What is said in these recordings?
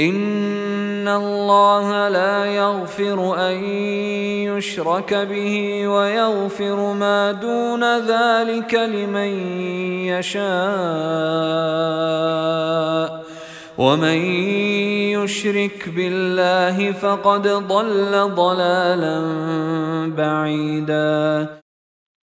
ان الله لا يغفر ان يشرك به ويغفر ما دون ذلك لمن يشاء ومن يشرك بالله فقد ضل ضلالا بعيدا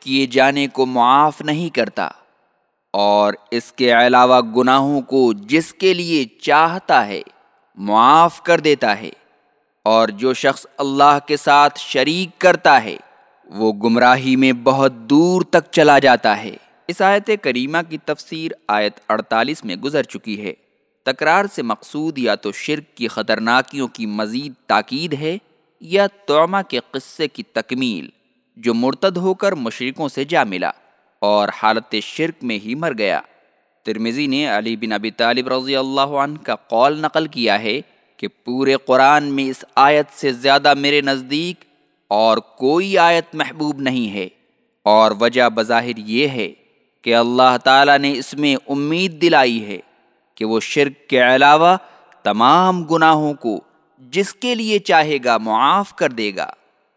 کیے جانے کو معاف نہیں کرتا۔ اور اس کے علاوہ گناہوں کو جس کے لیے چاہتا ہے، معاف کر دیتا ہے۔ اور جو شخص اللہ کے ساتھ شریک کرتا ہے، وہ گمراہی میں بہت دور تک چلا جاتا ہے۔ اس آیت کریمہ کی تفسیر آیت 48 میں گزر چکی ہے۔ تکرار سے مقصود یا تو شرک کی خطرناکیوں کی مزید تاکید ہے یا توما کے قصے کی تکمیل، جو مرتد ہو کر مشرقوں سے جا ملا۔ اور حالت شرک میں ہی مر گیا۔ ترمیزی نے علی بن ابی طالب رضی اللہ عنہ کا قول نقل کیا ہے کہ پورے قرآن میں اس آیت سے زیادہ میرے نزدیک اور کوئی آیت محبوب نہیں ہے۔ اور وجہ بظاہر یہ ہے کہ اللہ تعالیٰ نے اس میں امید دلائی ہے کہ وہ شرک کے علاوہ تمام گناہوں کو جس کے لیے چاہے گا معاف کر دے گا۔